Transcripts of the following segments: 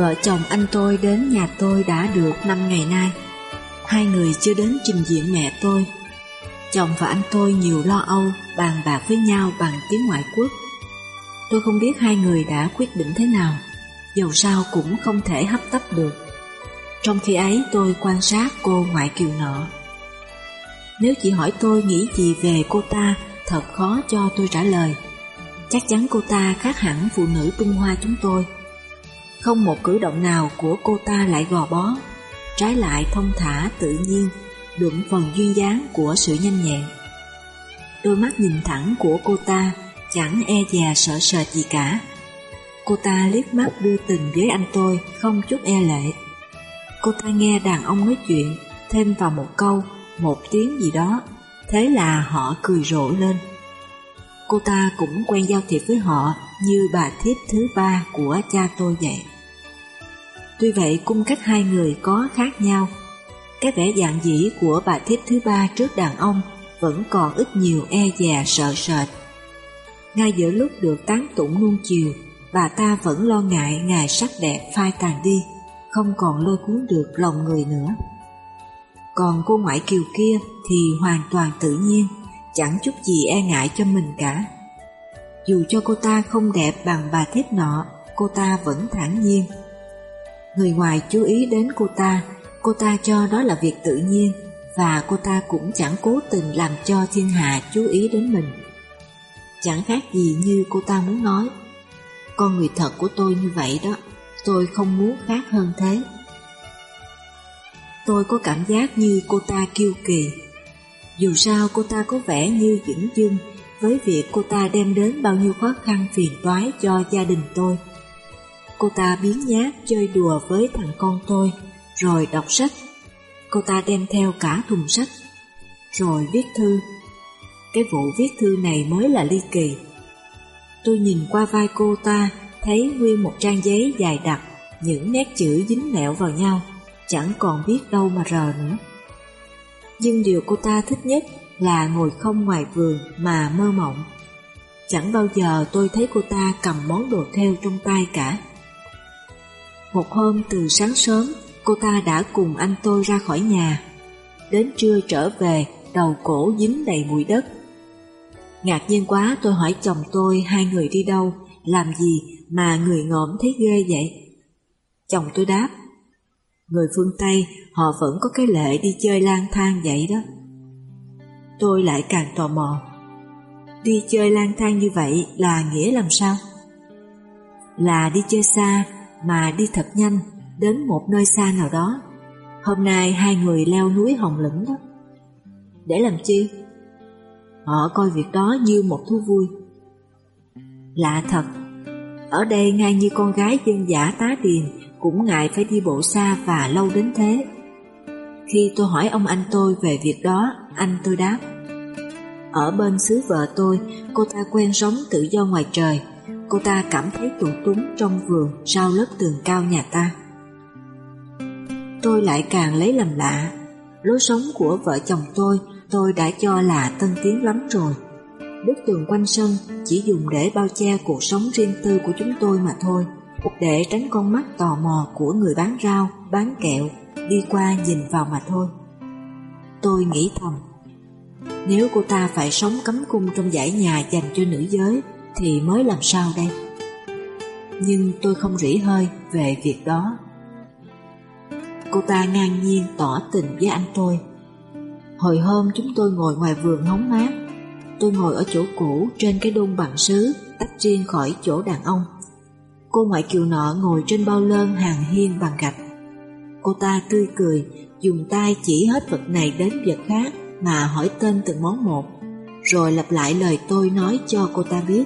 Vợ chồng anh tôi đến nhà tôi đã được 5 ngày nay. Hai người chưa đến trình diện mẹ tôi. Chồng và anh tôi nhiều lo âu, bàn bạc với nhau bằng tiếng ngoại quốc. Tôi không biết hai người đã quyết định thế nào, dầu sao cũng không thể hấp tấp được. Trong khi ấy tôi quan sát cô ngoại kiều nọ. Nếu chị hỏi tôi nghĩ gì về cô ta, thật khó cho tôi trả lời. Chắc chắn cô ta khác hẳn phụ nữ Trung Hoa chúng tôi. Không một cử động nào của cô ta lại gò bó, trái lại thông thả tự nhiên, đụng phần duyên dáng của sự nhanh nhẹn. Đôi mắt nhìn thẳng của cô ta chẳng e dè sợ sệt gì cả. Cô ta liếc mắt đưa tình với anh tôi, không chút e lệ. Cô ta nghe đàn ông nói chuyện, thêm vào một câu, một tiếng gì đó, thế là họ cười rộ lên. Cô ta cũng quen giao thiệp với họ như bà thiếp thứ ba của cha tôi vậy. Tuy vậy cung cách hai người có khác nhau. Cái vẻ dạng dĩ của bà thiếp thứ ba trước đàn ông vẫn còn ít nhiều e dè sợ sệt. Ngay giữa lúc được tán tụng nuông chiều, bà ta vẫn lo ngại ngài sắc đẹp phai tàn đi, không còn lôi cuốn được lòng người nữa. Còn cô ngoại kiều kia thì hoàn toàn tự nhiên, chẳng chút gì e ngại cho mình cả. Dù cho cô ta không đẹp bằng bà thiếp nọ, cô ta vẫn thản nhiên. Người ngoài chú ý đến cô ta, cô ta cho đó là việc tự nhiên, và cô ta cũng chẳng cố tình làm cho thiên hạ chú ý đến mình. Chẳng khác gì như cô ta muốn nói. Con người thật của tôi như vậy đó, tôi không muốn khác hơn thế. Tôi có cảm giác như cô ta kiêu kỳ. Dù sao cô ta có vẻ như dững dưng với việc cô ta đem đến bao nhiêu khó khăn phiền toái cho gia đình tôi. Cô ta biến nhát chơi đùa với thằng con tôi, rồi đọc sách. Cô ta đem theo cả thùng sách, rồi viết thư. Cái vụ viết thư này mới là ly kỳ. Tôi nhìn qua vai cô ta, thấy nguyên một trang giấy dài đặc, những nét chữ dính mẹo vào nhau, chẳng còn biết đâu mà rờ nữa. Nhưng điều cô ta thích nhất là ngồi không ngoài vườn mà mơ mộng. Chẳng bao giờ tôi thấy cô ta cầm món đồ theo trong tay cả. Một hôm từ sáng sớm, cô ta đã cùng anh tôi ra khỏi nhà. Đến trưa trở về, đầu cổ dính đầy bụi đất. Ngạc nhiên quá tôi hỏi chồng tôi hai người đi đâu, làm gì mà người ngộm thấy ghê vậy? Chồng tôi đáp, người phương Tây họ vẫn có cái lệ đi chơi lang thang vậy đó. Tôi lại càng tò mò. Đi chơi lang thang như vậy là nghĩa làm sao? Là đi chơi xa mà đi thật nhanh đến một nơi xa nào đó. Hôm nay hai người leo núi Hồng Lĩnh đó. Để làm chi? Họ coi việc đó như một thú vui. Lạ thật, ở đây ngay như con gái dân giả tá điền cũng ngại phải đi bộ xa và lâu đến thế. Khi tôi hỏi ông anh tôi về việc đó, anh tôi đáp ở bên xứ vợ tôi, cô ta quen sống tự do ngoài trời. Cô ta cảm thấy tù túng trong vườn sau lớp tường cao nhà ta. Tôi lại càng lấy làm lạ. Lối sống của vợ chồng tôi tôi đã cho là tân tiến lắm rồi. Bức tường quanh sân chỉ dùng để bao che cuộc sống riêng tư của chúng tôi mà thôi Để tránh con mắt tò mò của người bán rau, bán kẹo đi qua nhìn vào mà thôi. Tôi nghĩ thầm, nếu cô ta phải sống cấm cung trong giải nhà dành cho nữ giới thì mới làm sao đây? Nhưng tôi không rỉ hơi về việc đó. Cô ta ngang nhiên tỏ tình với anh tôi. Hồi hôm chúng tôi ngồi ngoài vườn hóng mát. Tôi ngồi ở chỗ cũ trên cái đôn bằng sứ, tách riêng khỏi chỗ đàn ông. Cô ngoại kiều nọ ngồi trên bao lơn hàng hiên bằng gạch. Cô ta tươi cười, dùng tay chỉ hết vật này đến vật khác mà hỏi tên từng món một, rồi lặp lại lời tôi nói cho cô ta biết.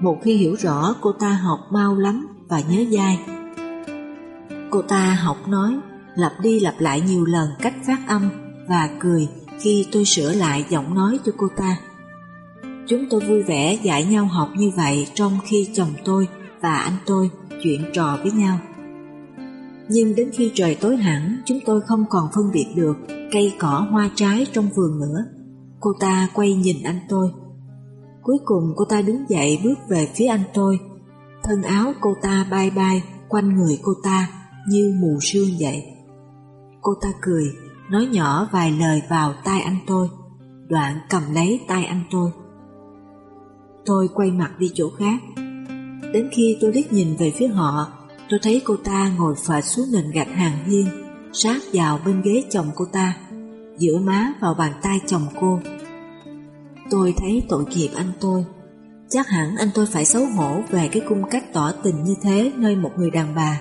Một khi hiểu rõ, cô ta học mau lắm và nhớ dai. Cô ta học nói, lặp đi lặp lại nhiều lần cách phát âm và cười khi tôi sửa lại giọng nói cho cô ta. Chúng tôi vui vẻ dạy nhau học như vậy trong khi chồng tôi và anh tôi chuyện trò với nhau. Nhưng đến khi trời tối hẳn, chúng tôi không còn phân biệt được cây cỏ hoa trái trong vườn nữa. Cô ta quay nhìn anh tôi. Cuối cùng cô ta đứng dậy bước về phía anh tôi. Thân áo cô ta bay bay, quanh người cô ta như mù sương vậy. Cô ta cười, nói nhỏ vài lời vào tai anh tôi, đoạn cầm lấy tay anh tôi. Tôi quay mặt đi chỗ khác. Đến khi tôi liếc nhìn về phía họ, tôi thấy cô ta ngồi phệt xuống nền gạch hàng hiên, sát vào bên ghế chồng cô ta, giữa má vào bàn tay chồng cô. Tôi thấy tội nghiệp anh tôi. Chắc hẳn anh tôi phải xấu hổ về cái cung cách tỏ tình như thế nơi một người đàn bà.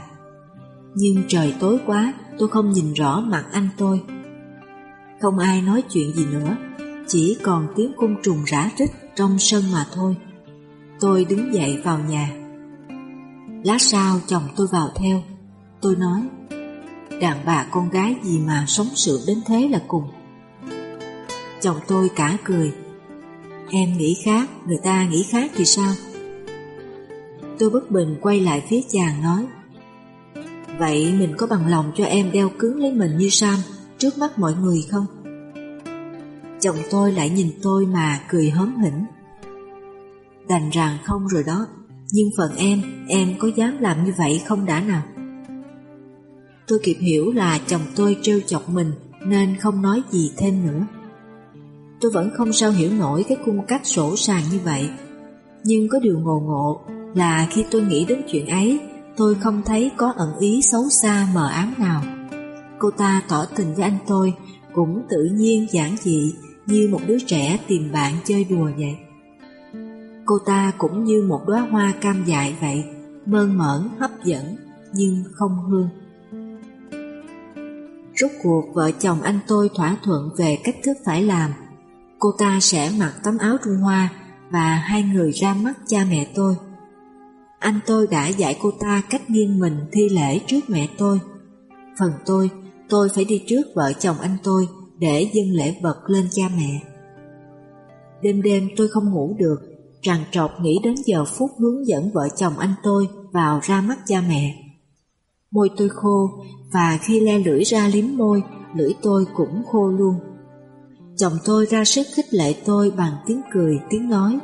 Nhưng trời tối quá, tôi không nhìn rõ mặt anh tôi. Không ai nói chuyện gì nữa, chỉ còn tiếng côn trùng rã rít trong sân mà thôi. Tôi đứng dậy vào nhà. Lát sau chồng tôi vào theo. Tôi nói, đàn bà con gái gì mà sống sượng đến thế là cùng. Chồng tôi cả cười, em nghĩ khác, người ta nghĩ khác thì sao? Tôi bất bình quay lại phía chàng nói, Vậy mình có bằng lòng cho em đeo cứng lấy mình như Sam trước mắt mọi người không? Chồng tôi lại nhìn tôi mà cười hớn hỉnh. Đành rằng không rồi đó, nhưng phần em, em có dám làm như vậy không đã nào? Tôi kịp hiểu là chồng tôi trêu chọc mình nên không nói gì thêm nữa. Tôi vẫn không sao hiểu nổi cái cung cách sổ sàng như vậy. Nhưng có điều ngộ ngộ là khi tôi nghĩ đến chuyện ấy, tôi không thấy có ẩn ý xấu xa mờ ám nào. Cô ta tỏ tình với anh tôi cũng tự nhiên giản dị như một đứa trẻ tìm bạn chơi đùa vậy. Cô ta cũng như một đóa hoa cam dại vậy, mơn mởn, hấp dẫn, nhưng không hương. Rốt cuộc vợ chồng anh tôi thỏa thuận về cách thức phải làm. Cô ta sẽ mặc tấm áo Trung Hoa và hai người ra mắt cha mẹ tôi. Anh tôi đã dạy cô ta cách nghiêng mình thi lễ trước mẹ tôi. Phần tôi, tôi phải đi trước vợ chồng anh tôi để dâng lễ vật lên cha mẹ. Đêm đêm tôi không ngủ được, tràn trọc nghĩ đến giờ phút hướng dẫn vợ chồng anh tôi vào ra mắt cha mẹ. Môi tôi khô và khi le lưỡi ra liếm môi, lưỡi tôi cũng khô luôn. Chồng tôi ra sức khích lệ tôi bằng tiếng cười, tiếng nói,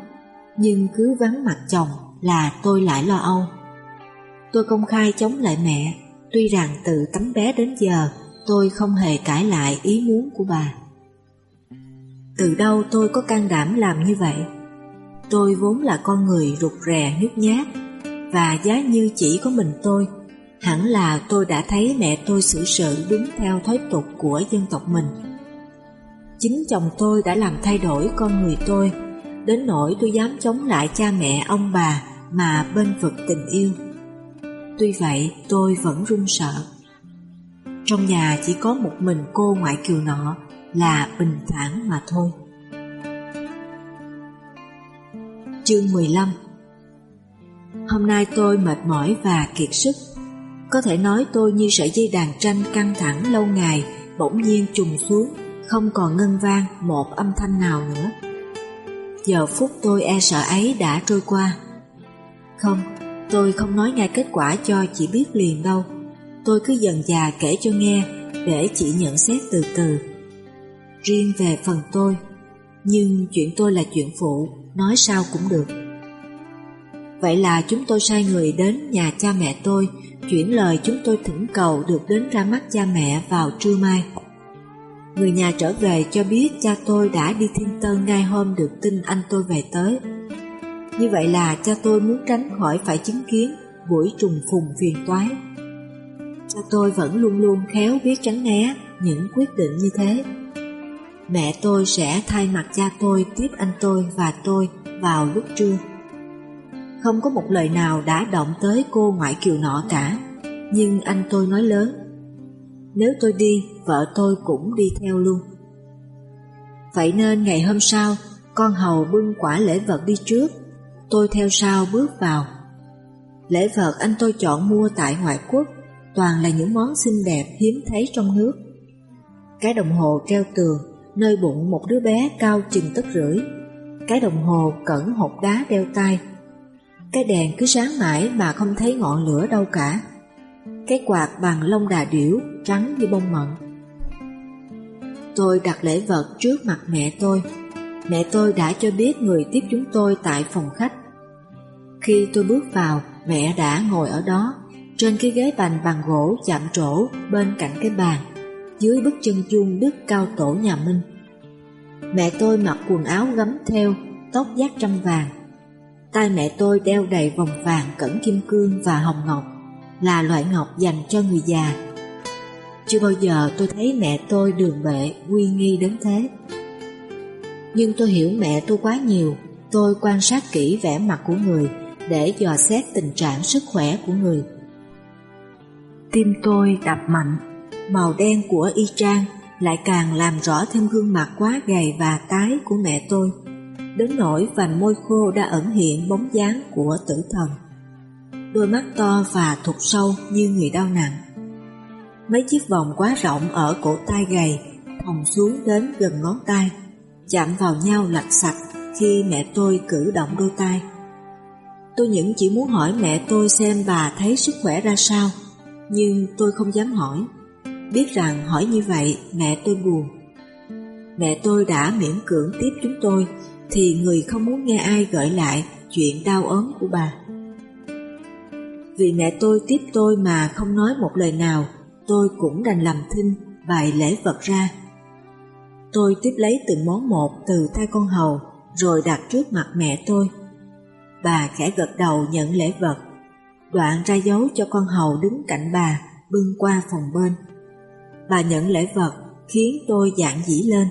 nhưng cứ vắng mặt chồng là tôi lại lo âu. Tôi công khai chống lại mẹ, tuy rằng từ tấm bé đến giờ tôi không hề cãi lại ý muốn của bà. Từ đâu tôi có can đảm làm như vậy? Tôi vốn là con người rụt rè nhút nhát, và giá như chỉ có mình tôi, hẳn là tôi đã thấy mẹ tôi xử sự đúng theo thói tục của dân tộc mình. Chính chồng tôi đã làm thay đổi con người tôi, đến nỗi tôi dám chống lại cha mẹ ông bà mà bên vực tình yêu. Tuy vậy tôi vẫn run sợ. Trong nhà chỉ có một mình cô ngoại kiều nọ là bình thản mà thôi. Chương 15 Hôm nay tôi mệt mỏi và kiệt sức. Có thể nói tôi như sợi dây đàn tranh căng thẳng lâu ngày bỗng nhiên trùng xuống, không còn ngân vang một âm thanh nào nữa. Giờ phút tôi e sợ ấy đã trôi qua. Không, tôi không nói ngay kết quả cho chị biết liền đâu. Tôi cứ dần già kể cho nghe để chị nhận xét từ từ. Riêng về phần tôi, nhưng chuyện tôi là chuyện phụ, nói sao cũng được. Vậy là chúng tôi sai người đến nhà cha mẹ tôi, chuyển lời chúng tôi thỉnh cầu được đến ra mắt cha mẹ vào trưa mai. Người nhà trở về cho biết cha tôi đã đi Thiên Tân ngay hôm được tin anh tôi về tới. Như vậy là cha tôi muốn tránh khỏi phải chứng kiến buổi trùng phùng phiền toái. Cha tôi vẫn luôn luôn khéo biết tránh né những quyết định như thế. Mẹ tôi sẽ thay mặt cha tôi tiếp anh tôi và tôi vào lúc trưa. Không có một lời nào đã động tới cô ngoại kiều nọ cả, nhưng anh tôi nói lớn. Nếu tôi đi, vợ tôi cũng đi theo luôn. Vậy nên ngày hôm sau, con hầu bưng quả lễ vật đi trước tôi theo sau bước vào. Lễ vật anh tôi chọn mua tại ngoại quốc toàn là những món xinh đẹp hiếm thấy trong nước. Cái đồng hồ treo tường nơi bụng một đứa bé cao chừng tấc rưỡi. Cái đồng hồ cẩn hộp đá đeo tay. Cái đèn cứ sáng mãi mà không thấy ngọn lửa đâu cả. Cái quạt bằng lông đà điểu trắng như bông mận. Tôi đặt lễ vật trước mặt mẹ tôi mẹ tôi đã cho biết người tiếp chúng tôi tại phòng khách. Khi tôi bước vào, mẹ đã ngồi ở đó, Trên cái ghế bành bằng gỗ chạm trổ bên cạnh cái bàn, dưới bức chân chuông đức cao tổ nhà Minh. Mẹ tôi mặc quần áo gấm theo, tóc giác trăm vàng. tay mẹ tôi đeo đầy vòng vàng cẩn kim cương và hồng ngọc, là loại ngọc dành cho người già. Chưa bao giờ tôi thấy mẹ tôi đường bệ uy nghi đến thế. Nhưng tôi hiểu mẹ tôi quá nhiều, tôi quan sát kỹ vẻ mặt của người để dò xét tình trạng sức khỏe của người. Tim tôi đập mạnh, màu đen của y trang lại càng làm rõ thêm gương mặt quá gầy và tái của mẹ tôi, đến nỗi vành môi khô đã ẩn hiện bóng dáng của tử thần. Đôi mắt to và thụt sâu như người đau nặng. Mấy chiếc vòng quá rộng ở cổ tay gầy thòng xuống đến gần ngón tay, chạm vào nhau lạch sạch khi mẹ tôi cử động đôi tay. Tôi những chỉ muốn hỏi mẹ tôi xem bà thấy sức khỏe ra sao, nhưng tôi không dám hỏi. Biết rằng hỏi như vậy mẹ tôi buồn. Mẹ tôi đã miễn cưỡng tiếp chúng tôi, thì người không muốn nghe ai gợi lại chuyện đau ốm của bà. Vì mẹ tôi tiếp tôi mà không nói một lời nào, tôi cũng đành làm thinh bày lễ vật ra. Tôi tiếp lấy từng món một từ tay con hầu, rồi đặt trước mặt mẹ tôi. Bà khẽ gật đầu nhận lễ vật, đoạn ra dấu cho con hầu đứng cạnh bà, bưng qua phòng bên. Bà nhận lễ vật khiến tôi dạng dĩ lên.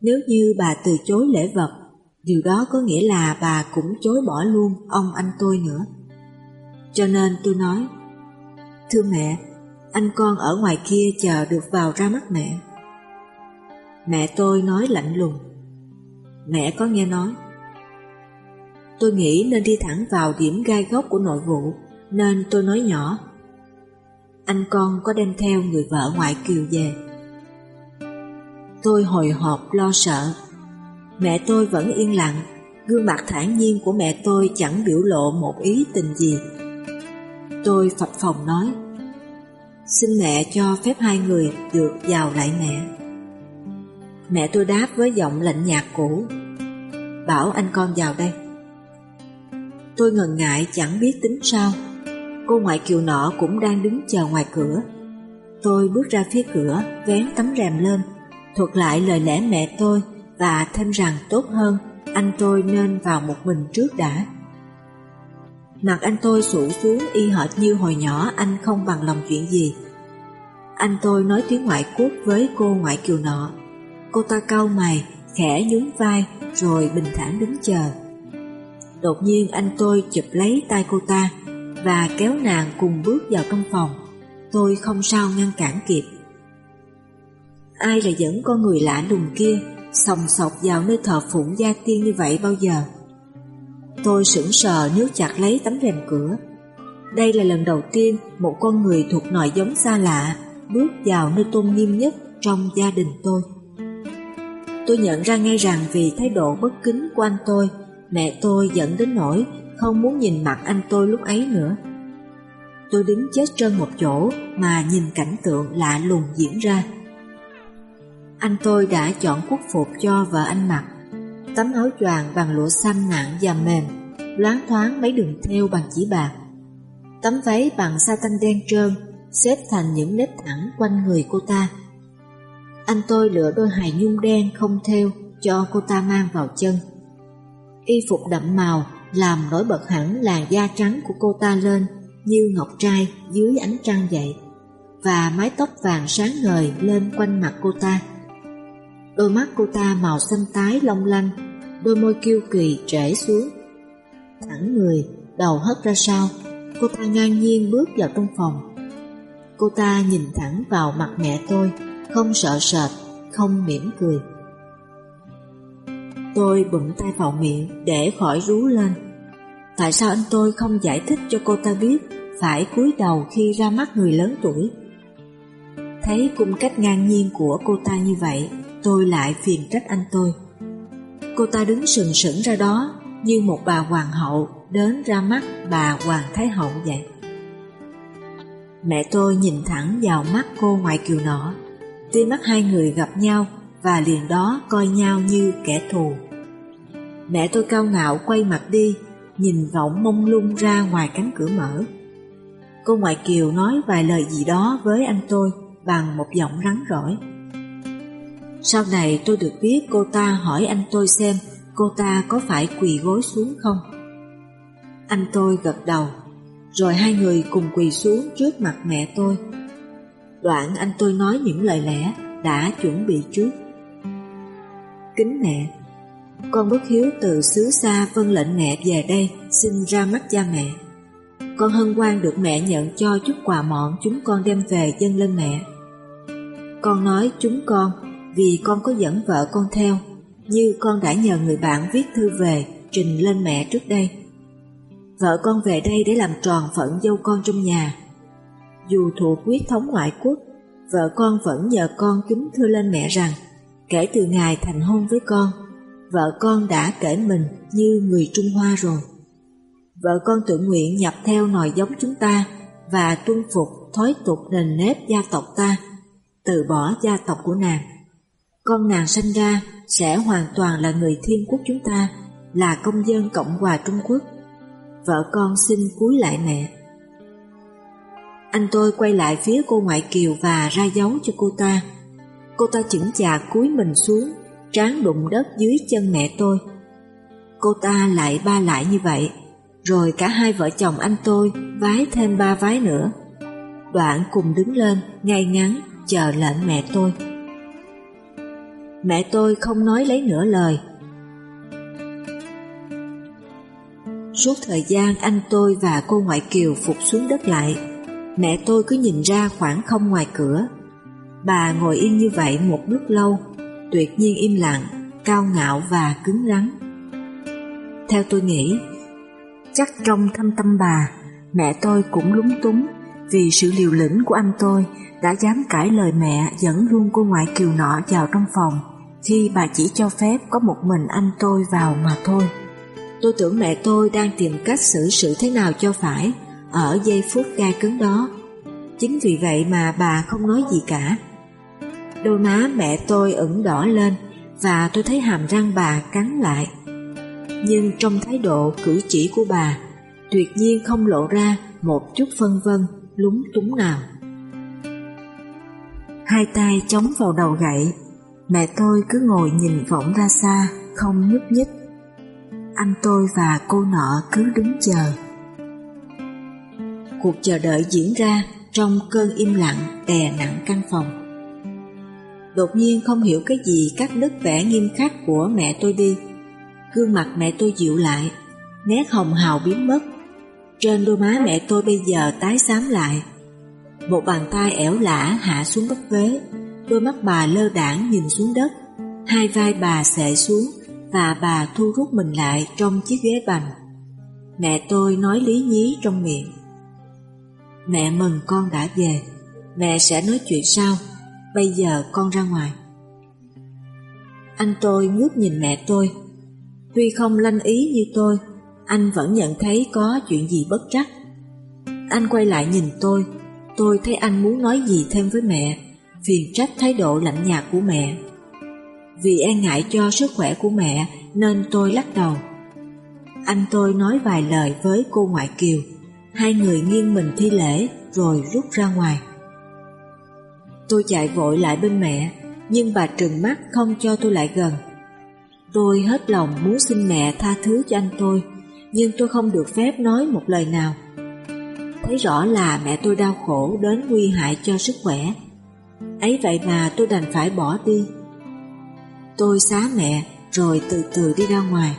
Nếu như bà từ chối lễ vật, điều đó có nghĩa là bà cũng chối bỏ luôn ông anh tôi nữa. Cho nên tôi nói, Thưa mẹ, anh con ở ngoài kia chờ được vào ra mắt mẹ. Mẹ tôi nói lạnh lùng. Mẹ có nghe nói. Tôi nghĩ nên đi thẳng vào điểm gai góc của nội vụ, nên tôi nói nhỏ. Anh con có đem theo người vợ ngoại kiều về. Tôi hồi hộp lo sợ. Mẹ tôi vẫn yên lặng, gương mặt thản nhiên của mẹ tôi chẳng biểu lộ một ý tình gì. Tôi phập phòng nói, xin mẹ cho phép hai người được vào lại mẹ. Mẹ tôi đáp với giọng lạnh nhạt cũ, bảo anh con vào đây. Tôi ngần ngại chẳng biết tính sao. Cô ngoại kiều nọ cũng đang đứng chờ ngoài cửa. Tôi bước ra phía cửa, vén tấm rèm lên, thuật lại lời lẽ mẹ tôi và thêm rằng tốt hơn anh tôi nên vào một mình trước đã. Mặt anh tôi sụ xuống y hệt như hồi nhỏ anh không bằng lòng chuyện gì. Anh tôi nói tiếng ngoại quốc với cô ngoại kiều nọ. Cô ta cau mày, khẽ nhún vai rồi bình thản đứng chờ. Đột nhiên anh tôi chụp lấy tay cô ta và kéo nàng cùng bước vào trong phòng. Tôi không sao ngăn cản kịp. Ai là dẫn con người lạ lùng kia sòng sọc vào nơi thờ phụng gia tiên như vậy bao giờ? Tôi sững sờ nếu chặt lấy tấm rèm cửa. Đây là lần đầu tiên một con người thuộc nội giống xa lạ bước vào nơi tôn nghiêm nhất trong gia đình tôi. Tôi nhận ra ngay rằng vì thái độ bất kính của anh tôi, mẹ tôi dẫn đến nỗi không muốn nhìn mặt anh tôi lúc ấy nữa. Tôi đứng chết trơn một chỗ mà nhìn cảnh tượng lạ lùng diễn ra. Anh tôi đã chọn quốc phục cho vợ anh mặc, tấm áo choàng bằng lụa xanh nặng và mềm, loáng thoáng mấy đường thêu bằng chỉ bạc. Tấm váy bằng sa tanh đen trơn, xếp thành những nếp thẳng quanh người cô ta. Anh tôi lựa đôi hài nhung đen không thêu cho cô ta mang vào chân. Y phục đậm màu làm nổi bật hẳn làn da trắng của cô ta lên như ngọc trai dưới ánh trăng vậy và mái tóc vàng sáng ngời lên quanh mặt cô ta. Đôi mắt cô ta màu xanh tái long lanh, đôi môi kiêu kỳ trễ xuống. Thẳng người, đầu hất ra sau, cô ta ngang nhiên bước vào trong phòng. Cô ta nhìn thẳng vào mặt mẹ tôi, không sợ sệt, không mỉm cười. Tôi bụng tay vào miệng để khỏi rú lên. Tại sao anh tôi không giải thích cho cô ta biết phải cúi đầu khi ra mắt người lớn tuổi? Thấy cung cách ngang nhiên của cô ta như vậy, tôi lại phiền trách anh tôi. Cô ta đứng sừng sững ra đó như một bà hoàng hậu đến ra mắt bà hoàng thái hậu vậy. Mẹ tôi nhìn thẳng vào mắt cô ngoại kiều nọ, tia mắt hai người gặp nhau và liền đó coi nhau như kẻ thù. Mẹ tôi cao ngạo quay mặt đi, nhìn vọng mông lung ra ngoài cánh cửa mở. Cô ngoại kiều nói vài lời gì đó với anh tôi bằng một giọng rắn rỏi. Sau này tôi được biết cô ta hỏi anh tôi xem cô ta có phải quỳ gối xuống không. Anh tôi gật đầu, rồi hai người cùng quỳ xuống trước mặt mẹ tôi. Đoạn anh tôi nói những lời lẽ đã chuẩn bị trước. Kính mẹ, con bất hiếu từ xứ xa vân lệnh mẹ về đây xin ra mắt cha mẹ. Con hân hoan được mẹ nhận cho chút quà mọn chúng con đem về dâng lên mẹ. Con nói chúng con vì con có dẫn vợ con theo, như con đã nhờ người bạn viết thư về trình lên mẹ trước đây. Vợ con về đây để làm tròn phận dâu con trong nhà. Dù thuộc quyết thống ngoại quốc, vợ con vẫn nhờ con kính thưa lên mẹ rằng kể từ ngày thành hôn với con, vợ con đã kể mình như người Trung Hoa rồi. Vợ con tự nguyện nhập theo nòi giống chúng ta và tuân phục thói tục nền nếp gia tộc ta, từ bỏ gia tộc của nàng. Con nàng sinh ra sẽ hoàn toàn là người thiên quốc chúng ta, là công dân Cộng hòa Trung Quốc. Vợ con xin cúi lại mẹ. Anh tôi quay lại phía cô ngoại kiều và ra dấu cho cô ta. Cô ta chững chạc cúi mình xuống, trán đụng đất dưới chân mẹ tôi. Cô ta lại ba lại như vậy, rồi cả hai vợ chồng anh tôi vái thêm ba vái nữa. Đoạn cùng đứng lên, ngay ngắn, chờ lệnh mẹ tôi. Mẹ tôi không nói lấy nửa lời. Suốt thời gian anh tôi và cô ngoại kiều phục xuống đất lại, mẹ tôi cứ nhìn ra khoảng không ngoài cửa. Bà ngồi yên như vậy một lúc lâu, tuyệt nhiên im lặng, cao ngạo và cứng rắn. Theo tôi nghĩ, chắc trong thâm tâm bà, mẹ tôi cũng lúng túng vì sự liều lĩnh của anh tôi đã dám cãi lời mẹ dẫn luôn cô ngoại kiều nọ vào trong phòng khi bà chỉ cho phép có một mình anh tôi vào mà thôi. Tôi tưởng mẹ tôi đang tìm cách xử sự thế nào cho phải ở giây phút gai cứng đó. Chính vì vậy mà bà không nói gì cả. Đôi má mẹ tôi ửng đỏ lên và tôi thấy hàm răng bà cắn lại. Nhưng trong thái độ cử chỉ của bà, tuyệt nhiên không lộ ra một chút phân vân, lúng túng nào. Hai tay chống vào đầu gậy, mẹ tôi cứ ngồi nhìn vọng ra xa, không nhúc nhích. Anh tôi và cô nọ cứ đứng chờ. Cuộc chờ đợi diễn ra trong cơn im lặng đè nặng căn phòng. Đột nhiên không hiểu cái gì cắt đứt vẻ nghiêm khắc của mẹ tôi đi. Gương mặt mẹ tôi dịu lại, nét hồng hào biến mất. Trên đôi má mẹ tôi bây giờ tái xám lại. Một bàn tay ẻo lả hạ xuống bất vế, đôi mắt bà lơ đảng nhìn xuống đất, hai vai bà xệ xuống và bà thu rút mình lại trong chiếc ghế bành. Mẹ tôi nói lý nhí trong miệng. Mẹ mừng con đã về, mẹ sẽ nói chuyện sau, bây giờ con ra ngoài. Anh tôi ngước nhìn mẹ tôi, tuy không lanh ý như tôi, anh vẫn nhận thấy có chuyện gì bất trắc. Anh quay lại nhìn tôi, tôi thấy anh muốn nói gì thêm với mẹ, phiền trách thái độ lạnh nhạt của mẹ. Vì e ngại cho sức khỏe của mẹ nên tôi lắc đầu. Anh tôi nói vài lời với cô ngoại kiều, hai người nghiêng mình thi lễ rồi rút ra ngoài. Tôi chạy vội lại bên mẹ, nhưng bà trừng mắt không cho tôi lại gần. Tôi hết lòng muốn xin mẹ tha thứ cho anh tôi, nhưng tôi không được phép nói một lời nào. Thấy rõ là mẹ tôi đau khổ đến nguy hại cho sức khỏe. Ấy vậy mà tôi đành phải bỏ đi. Tôi xá mẹ rồi từ từ đi ra ngoài.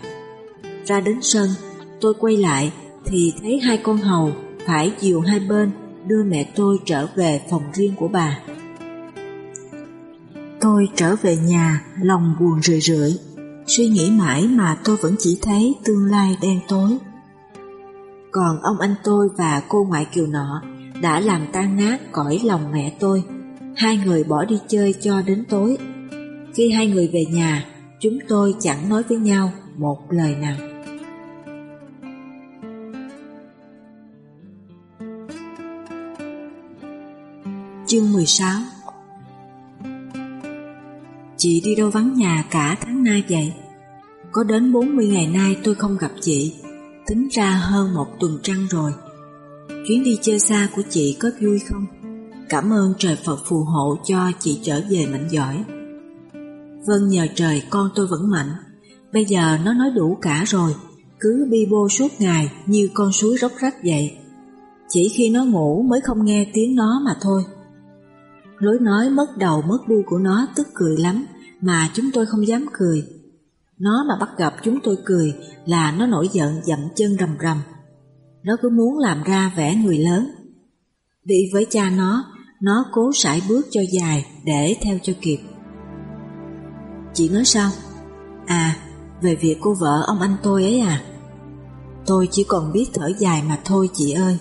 Ra đến sân, tôi quay lại thì thấy hai con hầu phải dìu hai bên đưa mẹ tôi trở về phòng riêng của bà. Tôi trở về nhà, lòng buồn rười rượi, suy nghĩ mãi mà tôi vẫn chỉ thấy tương lai đen tối. Còn ông anh tôi và cô ngoại kiều nọ đã làm tan nát cõi lòng mẹ tôi. Hai người bỏ đi chơi cho đến tối. Khi hai người về nhà, chúng tôi chẳng nói với nhau một lời nào. Chương 16 Chị đi đâu vắng nhà cả tháng nay vậy? Có đến 40 ngày nay tôi không gặp chị, tính ra hơn một tuần trăng rồi. Chuyến đi chơi xa của chị có vui không? Cảm ơn trời Phật phù hộ cho chị trở về mạnh giỏi. Vâng nhờ trời con tôi vẫn mạnh, bây giờ nó nói đủ cả rồi, cứ bi bô suốt ngày như con suối róc rách vậy. Chỉ khi nó ngủ mới không nghe tiếng nó mà thôi. Lối nói mất đầu mất đuôi của nó tức cười lắm, mà chúng tôi không dám cười. Nó mà bắt gặp chúng tôi cười là nó nổi giận dậm chân rầm rầm. Nó cứ muốn làm ra vẻ người lớn. Đi với cha nó, nó cố sải bước cho dài để theo cho kịp. Chị nói sao? À, về việc cô vợ ông anh tôi ấy à? Tôi chỉ còn biết thở dài mà thôi chị ơi,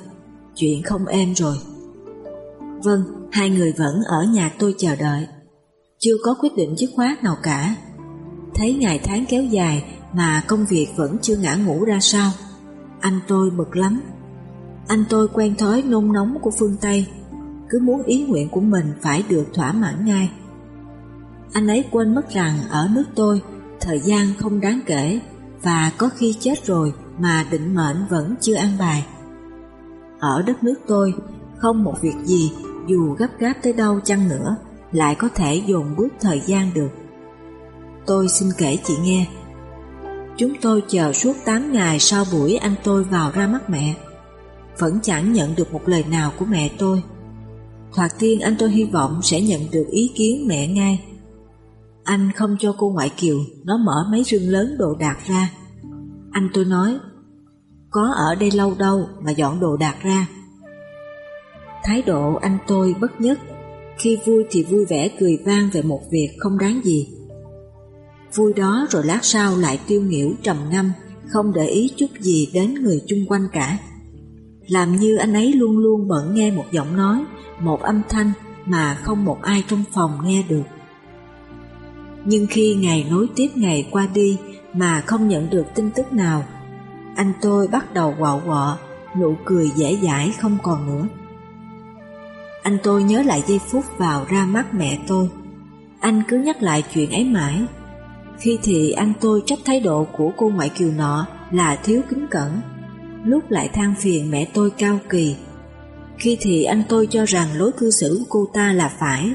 chuyện không êm rồi. Vâng, hai người vẫn ở nhà tôi chờ đợi. Chưa có quyết định dứt khoát nào cả. Thấy ngày tháng kéo dài mà công việc vẫn chưa ngã ngủ ra sao. Anh tôi bực lắm. Anh tôi quen thói nôn nóng của phương Tây, cứ muốn ý nguyện của mình phải được thỏa mãn ngay. Anh ấy quên mất rằng ở nước tôi, thời gian không đáng kể và có khi chết rồi mà định mệnh vẫn chưa an bài. Ở đất nước tôi, không một việc gì dù gấp gáp tới đâu chăng nữa lại có thể dồn bước thời gian được. Tôi xin kể chị nghe. Chúng tôi chờ suốt 8 ngày sau buổi anh tôi vào ra mắt mẹ. Vẫn chẳng nhận được một lời nào của mẹ tôi. Thoạt tiên anh tôi hy vọng sẽ nhận được ý kiến mẹ ngay. Anh không cho cô ngoại kiều nó mở mấy rương lớn đồ đạc ra. Anh tôi nói, có ở đây lâu đâu mà dọn đồ đạc ra. Thái độ anh tôi bất nhất, khi vui thì vui vẻ cười vang về một việc không đáng gì. Vui đó rồi lát sau lại tiêu nghỉu trầm ngâm, không để ý chút gì đến người chung quanh cả. Làm như anh ấy luôn luôn bận nghe một giọng nói, một âm thanh mà không một ai trong phòng nghe được. Nhưng khi ngày nối tiếp ngày qua đi mà không nhận được tin tức nào, anh tôi bắt đầu quạo quọ, nụ cười dễ dãi không còn nữa. Anh tôi nhớ lại giây phút vào ra mắt mẹ tôi. Anh cứ nhắc lại chuyện ấy mãi. Khi thì anh tôi trách thái độ của cô ngoại kiều nọ là thiếu kính cẩn, lúc lại than phiền mẹ tôi cao kỳ. Khi thì anh tôi cho rằng lối cư xử của cô ta là phải.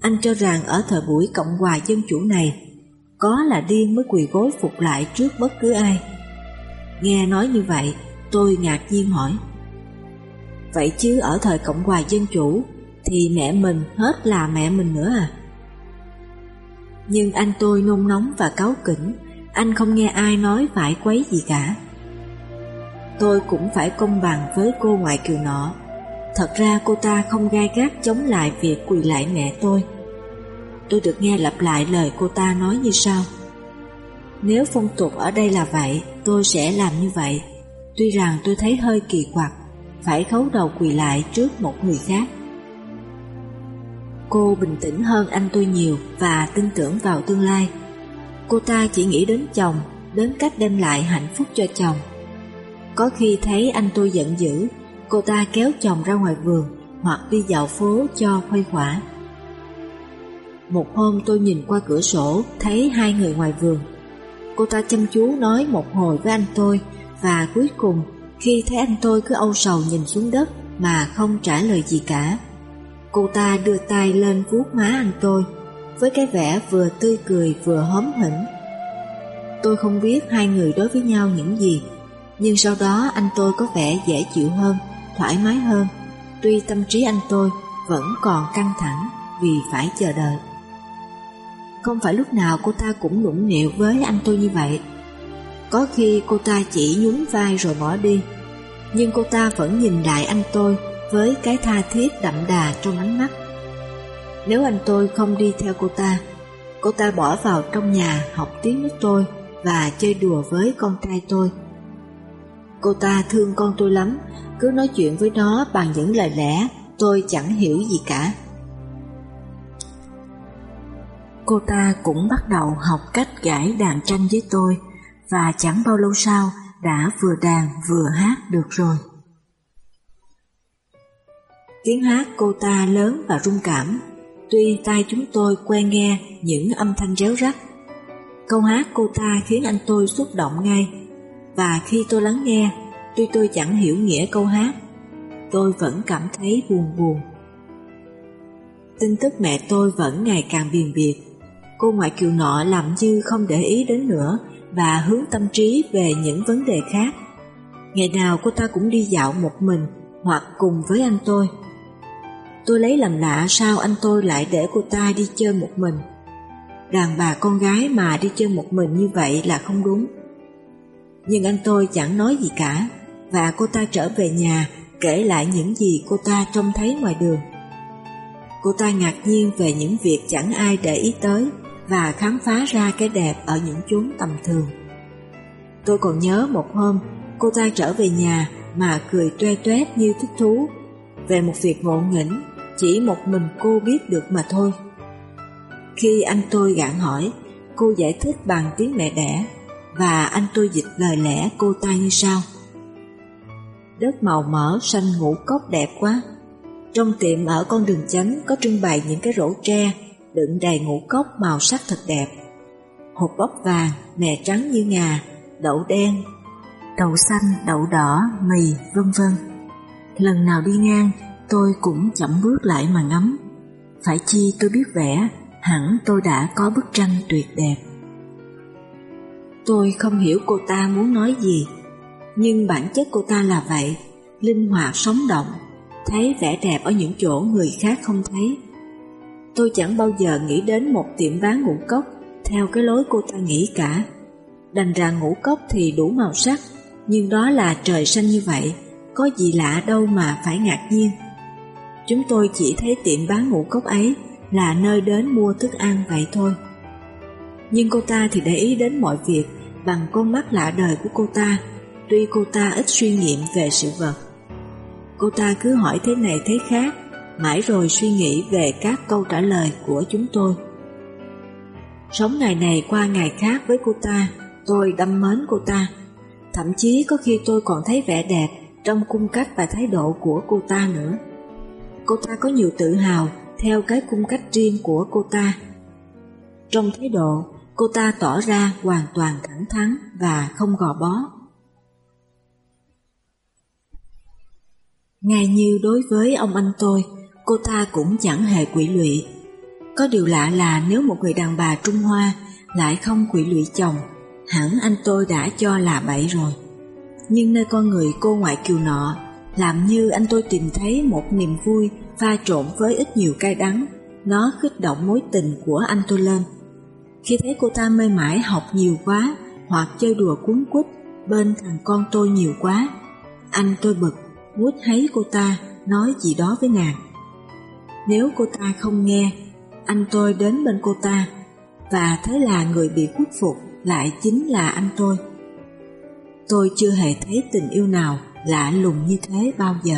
Anh cho rằng ở thời buổi Cộng hòa Dân Chủ này, có là điên mới quỳ gối phục lại trước bất cứ ai. Nghe nói như vậy, tôi ngạc nhiên hỏi. Vậy chứ ở thời Cộng hòa Dân Chủ thì mẹ mình hết là mẹ mình nữa à? Nhưng anh tôi nôn nóng và cáu kỉnh, anh không nghe ai nói phải quấy gì cả. Tôi cũng phải công bằng với cô ngoại kiều nọ. Thật ra cô ta không gai gắt chống lại việc quỳ lại mẹ tôi. Tôi được nghe lặp lại lời cô ta nói như sau. Nếu phong tục ở đây là vậy, tôi sẽ làm như vậy. Tuy rằng tôi thấy hơi kỳ quặc, phải khấu đầu quỳ lại trước một người khác. Cô bình tĩnh hơn anh tôi nhiều và tin tưởng vào tương lai. Cô ta chỉ nghĩ đến chồng, đến cách đem lại hạnh phúc cho chồng. Có khi thấy anh tôi giận dữ, cô ta kéo chồng ra ngoài vườn hoặc đi dạo phố cho khuây khỏa. Một hôm tôi nhìn qua cửa sổ thấy hai người ngoài vườn. Cô ta chăm chú nói một hồi với anh tôi và cuối cùng khi thấy anh tôi cứ âu sầu nhìn xuống đất mà không trả lời gì cả. Cô ta đưa tay lên vuốt má anh tôi với cái vẻ vừa tươi cười vừa hóm hỉnh. Tôi không biết hai người đối với nhau những gì, nhưng sau đó anh tôi có vẻ dễ chịu hơn, thoải mái hơn, tuy tâm trí anh tôi vẫn còn căng thẳng vì phải chờ đợi. Không phải lúc nào cô ta cũng nũng nịu với anh tôi như vậy. Có khi cô ta chỉ nhún vai rồi bỏ đi, nhưng cô ta vẫn nhìn đại anh tôi với cái tha thiết đậm đà trong ánh mắt. Nếu anh tôi không đi theo cô ta, cô ta bỏ vào trong nhà học tiếng nước tôi và chơi đùa với con trai tôi. Cô ta thương con tôi lắm, cứ nói chuyện với nó bằng những lời lẽ tôi chẳng hiểu gì cả. Cô ta cũng bắt đầu học cách gãi đàn tranh với tôi và chẳng bao lâu sau đã vừa đàn vừa hát được rồi. Tiếng hát cô ta lớn và rung cảm, tuy tai chúng tôi quen nghe những âm thanh réo rắt. Câu hát cô ta khiến anh tôi xúc động ngay, và khi tôi lắng nghe, tuy tôi chẳng hiểu nghĩa câu hát, tôi vẫn cảm thấy buồn buồn. Tin tức mẹ tôi vẫn ngày càng biền biệt. Cô ngoại kiều nọ làm như không để ý đến nữa và hướng tâm trí về những vấn đề khác. Ngày nào cô ta cũng đi dạo một mình hoặc cùng với anh tôi. Tôi lấy làm lạ sao anh tôi lại để cô ta đi chơi một mình. Đàn bà con gái mà đi chơi một mình như vậy là không đúng. Nhưng anh tôi chẳng nói gì cả và cô ta trở về nhà kể lại những gì cô ta trông thấy ngoài đường. Cô ta ngạc nhiên về những việc chẳng ai để ý tới và khám phá ra cái đẹp ở những chốn tầm thường. Tôi còn nhớ một hôm cô ta trở về nhà mà cười toe toét như thích thú về một việc ngộ nghĩnh chỉ một mình cô biết được mà thôi. Khi anh tôi gạn hỏi, cô giải thích bằng tiếng mẹ đẻ và anh tôi dịch lời lẽ cô ta như sau. Đất màu mỡ xanh ngũ cốc đẹp quá. Trong tiệm ở con đường chánh có trưng bày những cái rổ tre đựng đầy ngũ cốc màu sắc thật đẹp. Hộp bóc vàng, mè trắng như ngà, đậu đen, đậu xanh, đậu đỏ, mì, vân vân. Lần nào đi ngang, tôi cũng chậm bước lại mà ngắm. Phải chi tôi biết vẽ, hẳn tôi đã có bức tranh tuyệt đẹp. Tôi không hiểu cô ta muốn nói gì, nhưng bản chất cô ta là vậy, linh hoạt sống động, thấy vẻ đẹp ở những chỗ người khác không thấy. Tôi chẳng bao giờ nghĩ đến một tiệm bán ngũ cốc theo cái lối cô ta nghĩ cả. Đành rằng ngũ cốc thì đủ màu sắc, nhưng đó là trời xanh như vậy, có gì lạ đâu mà phải ngạc nhiên. Chúng tôi chỉ thấy tiệm bán ngũ cốc ấy là nơi đến mua thức ăn vậy thôi. Nhưng cô ta thì để ý đến mọi việc bằng con mắt lạ đời của cô ta, tuy cô ta ít suy nghiệm về sự vật. Cô ta cứ hỏi thế này thế khác, mãi rồi suy nghĩ về các câu trả lời của chúng tôi. Sống ngày này qua ngày khác với cô ta, tôi đâm mến cô ta. Thậm chí có khi tôi còn thấy vẻ đẹp trong cung cách và thái độ của cô ta nữa. Cô ta có nhiều tự hào theo cái cung cách riêng của cô ta. Trong thái độ, cô ta tỏ ra hoàn toàn thẳng thắn và không gò bó. Ngay như đối với ông anh tôi, cô ta cũng chẳng hề quỷ lụy. Có điều lạ là nếu một người đàn bà Trung Hoa lại không quỷ lụy chồng, hẳn anh tôi đã cho là bậy rồi. Nhưng nơi con người cô ngoại kiều nọ, làm như anh tôi tìm thấy một niềm vui pha trộn với ít nhiều cay đắng, nó kích động mối tình của anh tôi lên. Khi thấy cô ta mê mải học nhiều quá hoặc chơi đùa cuốn quýt bên thằng con tôi nhiều quá, anh tôi bực, quýt thấy cô ta nói gì đó với nàng. Nếu cô ta không nghe, anh tôi đến bên cô ta và thế là người bị khuất phục lại chính là anh tôi. Tôi chưa hề thấy tình yêu nào lạ lùng như thế bao giờ.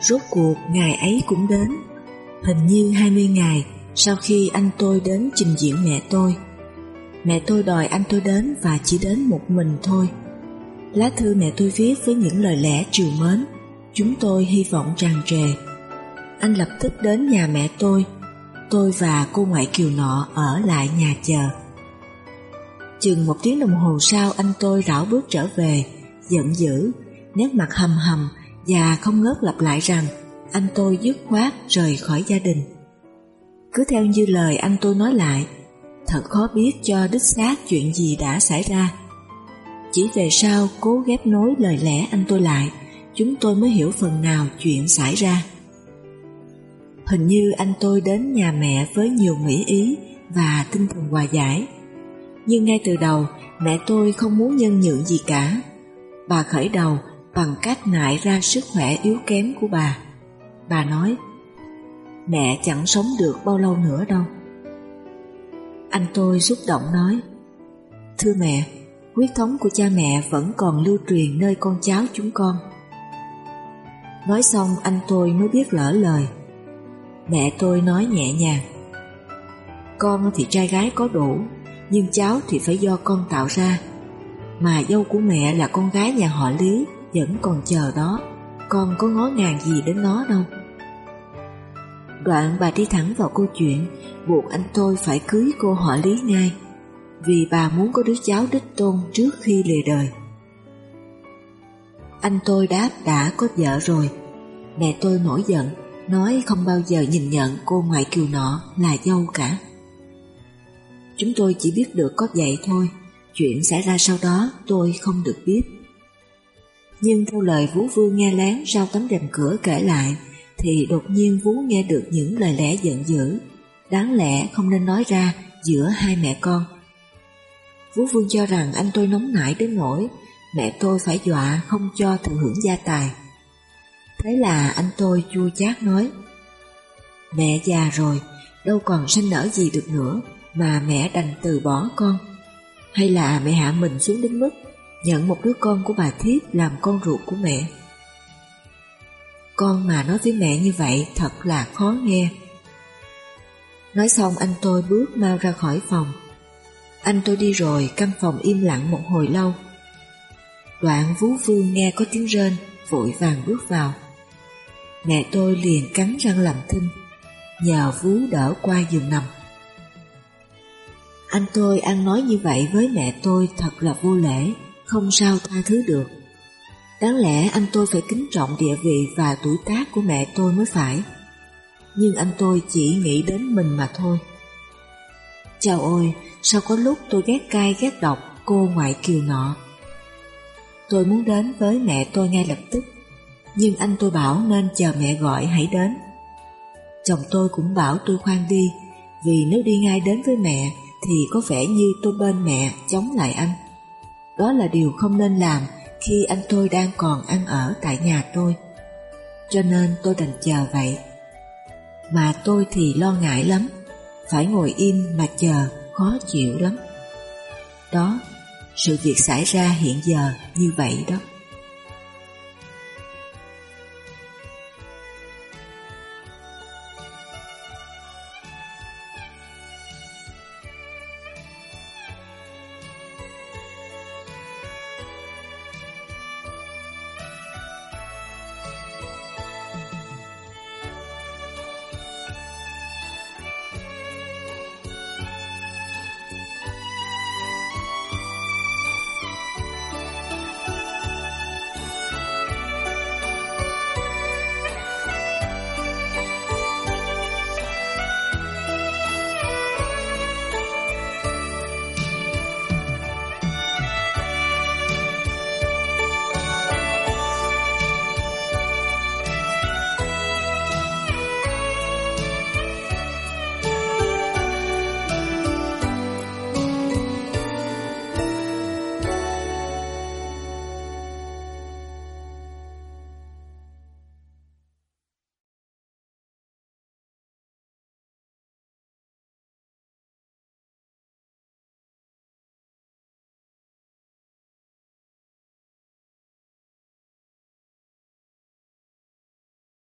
Rốt cuộc ngày ấy cũng đến, hình như 20 ngày sau khi anh tôi đến trình diễn mẹ tôi. Mẹ tôi đòi anh tôi đến và chỉ đến một mình thôi. Lá thư mẹ tôi viết với những lời lẽ trìu mến, chúng tôi hy vọng tràn trề. Anh lập tức đến nhà mẹ tôi, tôi và cô ngoại kiều nọ ở lại nhà chờ. Chừng một tiếng đồng hồ sau anh tôi rảo bước trở về, giận dữ, nét mặt hầm hầm và không ngớt lặp lại rằng anh tôi dứt khoát rời khỏi gia đình. Cứ theo như lời anh tôi nói lại, thật khó biết cho đích xác chuyện gì đã xảy ra. Chỉ về sau cố ghép nối lời lẽ anh tôi lại, chúng tôi mới hiểu phần nào chuyện xảy ra. Hình như anh tôi đến nhà mẹ với nhiều mỹ ý và tinh thần hòa giải. Nhưng ngay từ đầu, mẹ tôi không muốn nhân nhượng gì cả. Bà khởi đầu bằng cách nại ra sức khỏe yếu kém của bà. Bà nói, mẹ chẳng sống được bao lâu nữa đâu. Anh tôi xúc động nói, thưa mẹ, huyết thống của cha mẹ vẫn còn lưu truyền nơi con cháu chúng con. Nói xong anh tôi mới biết lỡ lời. Mẹ tôi nói nhẹ nhàng, con thì trai gái có đủ, nhưng cháu thì phải do con tạo ra. Mà dâu của mẹ là con gái nhà họ Lý, vẫn còn chờ đó, con có ngó ngàng gì đến nó đâu. Đoạn bà đi thẳng vào câu chuyện, buộc anh tôi phải cưới cô họ Lý ngay, vì bà muốn có đứa cháu đích tôn trước khi lìa đời. Anh tôi đáp đã có vợ rồi. Mẹ tôi nổi giận, nói không bao giờ nhìn nhận cô ngoại kiều nọ là dâu cả. Chúng tôi chỉ biết được có vậy thôi, chuyện xảy ra sau đó tôi không được biết. Nhưng theo lời Vũ Vương nghe lén sau tấm rèm cửa kể lại, thì đột nhiên Vũ nghe được những lời lẽ giận dữ, đáng lẽ không nên nói ra giữa hai mẹ con. Vũ Vương cho rằng anh tôi nóng nảy đến nỗi mẹ tôi phải dọa không cho thừa hưởng gia tài. Thế là anh tôi chua chát nói Mẹ già rồi, đâu còn sinh nở gì được nữa mà mẹ đành từ bỏ con. Hay là mẹ hạ mình xuống đến mức nhận một đứa con của bà Thiếp làm con ruột của mẹ. Con mà nói với mẹ như vậy thật là khó nghe. Nói xong anh tôi bước mau ra khỏi phòng. Anh tôi đi rồi căn phòng im lặng một hồi lâu. Đoạn Vú Vương nghe có tiếng rên, vội vàng bước vào. Mẹ tôi liền cắn răng làm thinh, nhờ Vú đỡ qua giường nằm. Anh tôi ăn nói như vậy với mẹ tôi thật là vô lễ, không sao tha thứ được. Đáng lẽ anh tôi phải kính trọng địa vị và tuổi tác của mẹ tôi mới phải. Nhưng anh tôi chỉ nghĩ đến mình mà thôi. Chào ôi, sao có lúc tôi ghét cay ghét độc cô ngoại kiều nọ. Tôi muốn đến với mẹ tôi ngay lập tức, nhưng anh tôi bảo nên chờ mẹ gọi hãy đến. Chồng tôi cũng bảo tôi khoan đi, vì nếu đi ngay đến với mẹ thì có vẻ như tôi bên mẹ chống lại anh. Đó là điều không nên làm khi anh tôi đang còn ăn ở tại nhà tôi. Cho nên tôi đành chờ vậy. Mà tôi thì lo ngại lắm, phải ngồi im mà chờ khó chịu lắm. Đó, sự việc xảy ra hiện giờ như vậy đó.